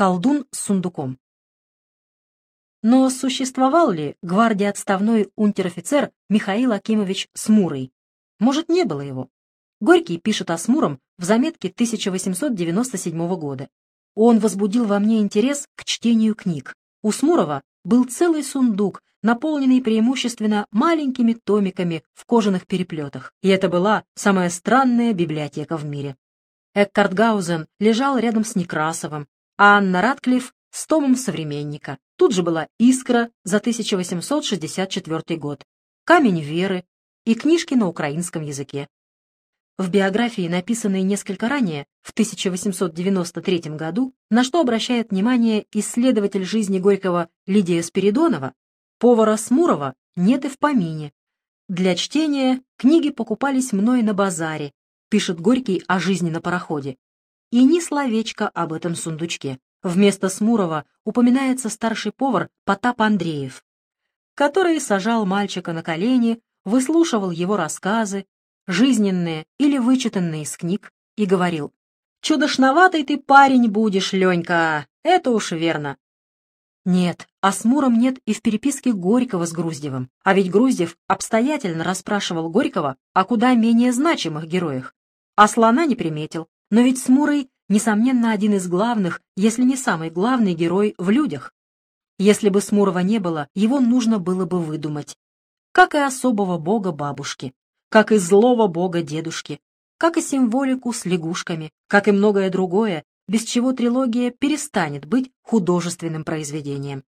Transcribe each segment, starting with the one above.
Колдун с сундуком. Но существовал ли гвардии отставной унтер-офицер Михаил Акимович Смурый? Может, не было его? Горький пишет о Смуром в заметке 1897 года. Он возбудил во мне интерес к чтению книг. У Смурова был целый сундук, наполненный преимущественно маленькими томиками в кожаных переплетах, и это была самая странная библиотека в мире. Эккарт Гаузен лежал рядом с Некрасовым, а Анна Ратклифф с томом «Современника». Тут же была «Искра» за 1864 год, «Камень веры» и книжки на украинском языке. В биографии, написанной несколько ранее, в 1893 году, на что обращает внимание исследователь жизни Горького Лидия Спиридонова, повара Смурова нет и в помине. Для чтения книги покупались мной на базаре, пишет Горький о жизни на пароходе. И ни словечко об этом сундучке. Вместо Смурова упоминается старший повар Потап Андреев, который сажал мальчика на колени, выслушивал его рассказы, жизненные или вычитанные из книг, и говорил, «Чудошноватый ты парень будешь, Ленька, это уж верно». Нет, а с Муром нет и в переписке Горького с Груздевым, а ведь Груздев обстоятельно расспрашивал Горького о куда менее значимых героях, а слона не приметил. Но ведь Смурый, несомненно, один из главных, если не самый главный герой в людях. Если бы Смурова не было, его нужно было бы выдумать. Как и особого бога бабушки, как и злого бога дедушки, как и символику с лягушками, как и многое другое, без чего трилогия перестанет быть художественным произведением.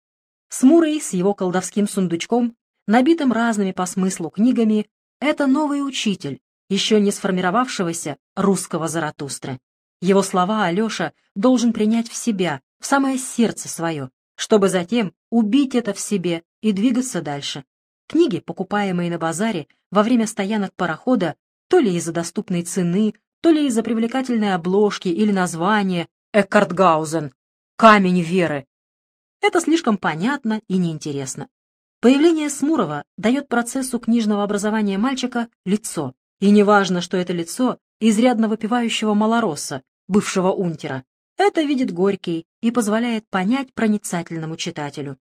Смурый с его колдовским сундучком, набитым разными по смыслу книгами, это новый учитель, еще не сформировавшегося русского Заратустры. Его слова Алеша должен принять в себя, в самое сердце свое, чтобы затем убить это в себе и двигаться дальше. Книги, покупаемые на базаре во время стоянок парохода, то ли из-за доступной цены, то ли из-за привлекательной обложки или названия «Эккартгаузен», «Камень веры». Это слишком понятно и неинтересно. Появление Смурова дает процессу книжного образования мальчика лицо, и неважно, что это лицо изрядно выпивающего малоросса, бывшего унтера. Это видит Горький и позволяет понять проницательному читателю.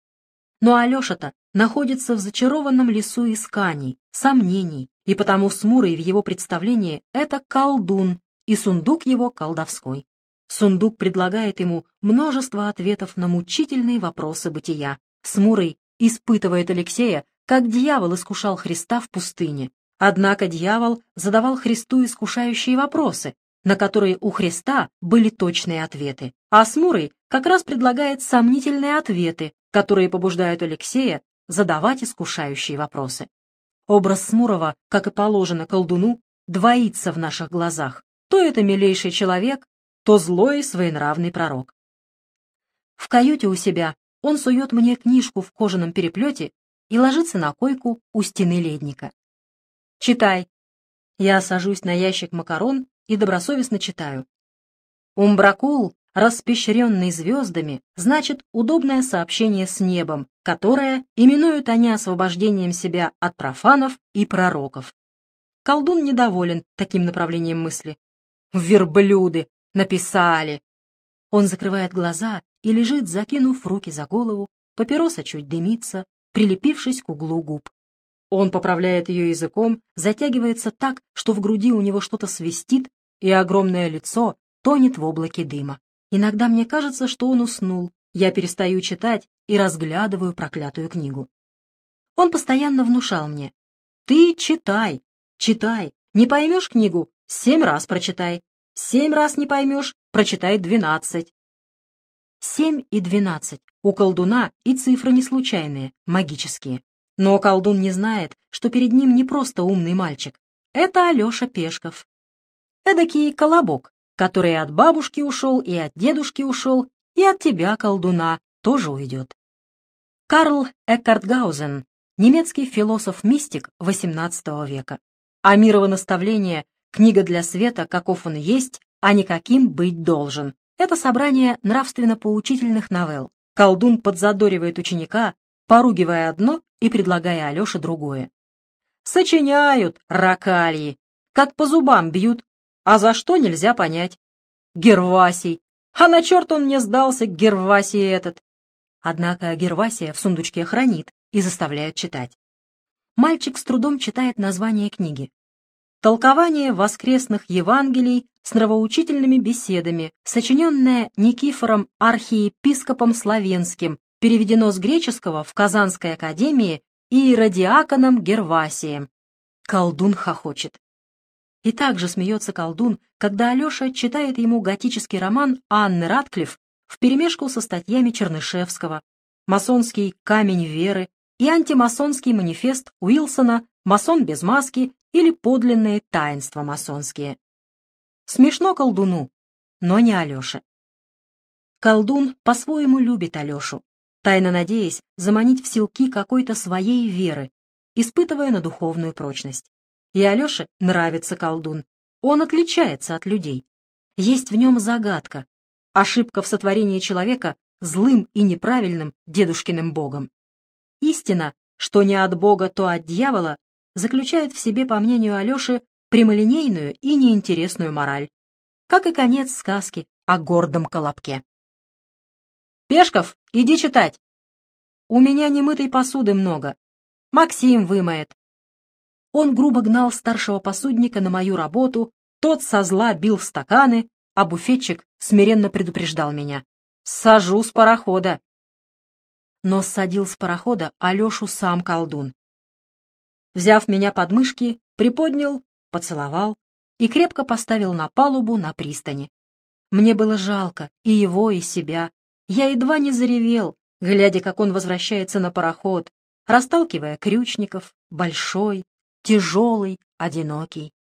Но Алеша-то находится в зачарованном лесу исканий, сомнений, и потому Смурый в его представлении — это колдун, и сундук его колдовской. Сундук предлагает ему множество ответов на мучительные вопросы бытия. Смурый испытывает Алексея, как дьявол искушал Христа в пустыне, Однако дьявол задавал Христу искушающие вопросы, на которые у Христа были точные ответы, а Смурый как раз предлагает сомнительные ответы, которые побуждают Алексея задавать искушающие вопросы. Образ Смурова, как и положено колдуну, двоится в наших глазах. То это милейший человек, то злой и своенравный пророк. В каюте у себя он сует мне книжку в кожаном переплете и ложится на койку у стены ледника. Читай. Я сажусь на ящик макарон и добросовестно читаю. Умбракул, распещренный звездами, значит удобное сообщение с небом, которое именуют они освобождением себя от профанов и пророков. Колдун недоволен таким направлением мысли. «Верблюды! Написали!» Он закрывает глаза и лежит, закинув руки за голову, папироса чуть дымится, прилепившись к углу губ. Он поправляет ее языком, затягивается так, что в груди у него что-то свистит, и огромное лицо тонет в облаке дыма. Иногда мне кажется, что он уснул. Я перестаю читать и разглядываю проклятую книгу. Он постоянно внушал мне. «Ты читай, читай. Не поймешь книгу? Семь раз прочитай. Семь раз не поймешь? Прочитай двенадцать». Семь и двенадцать. У колдуна и цифры не случайные, магические. Но колдун не знает, что перед ним не просто умный мальчик. Это Алеша Пешков. Эдакий колобок, который от бабушки ушел, и от дедушки ушел, и от тебя, колдуна, тоже уйдет. Карл Эккартгаузен, немецкий философ-мистик XVIII века. Амирово наставление «Книга для света, каков он есть, а не каким быть должен». Это собрание нравственно-поучительных новелл. Колдун подзадоривает ученика, поругивая одно и предлагая Алёше другое. Сочиняют, ракалии, как по зубам бьют, а за что нельзя понять. Гервасий, А на черт он мне сдался, Гервасий этот. Однако Гервасия в сундучке хранит и заставляет читать. Мальчик с трудом читает название книги. Толкование воскресных Евангелий с нравоучительными беседами, сочиненное Никифором архиепископом Славенским, переведено с греческого в Казанской академии и радиаконом Гервасием. Колдун хохочет. И также смеется колдун, когда Алеша читает ему готический роман Анны Ратклифф вперемешку со статьями Чернышевского, масонский «Камень веры» и антимасонский манифест Уилсона «Масон без маски» или подлинные таинства масонские. Смешно колдуну, но не Алёше. Колдун по-своему любит Алёшу, тайно надеясь заманить в селки какой-то своей веры, испытывая на духовную прочность. И Алёше нравится колдун. Он отличается от людей. Есть в нем загадка, ошибка в сотворении человека злым и неправильным дедушкиным богом. Истина, что не от бога, то от дьявола, заключает в себе, по мнению Алёши, прямолинейную и неинтересную мораль, как и конец сказки о гордом колобке. «Пешков, иди читать!» «У меня немытой посуды много. Максим вымоет». Он грубо гнал старшего посудника на мою работу, тот со зла бил в стаканы, а буфетчик смиренно предупреждал меня. «Сажу с парохода!» Но ссадил с парохода Алешу сам колдун взяв меня под мышки, приподнял, поцеловал и крепко поставил на палубу на пристани. Мне было жалко и его, и себя. Я едва не заревел, глядя, как он возвращается на пароход, расталкивая крючников, большой, тяжелый, одинокий.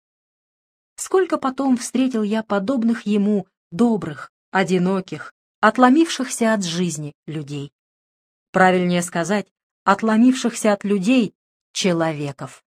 Сколько потом встретил я подобных ему, добрых, одиноких, отломившихся от жизни людей. Правильнее сказать, отломившихся от людей человеков.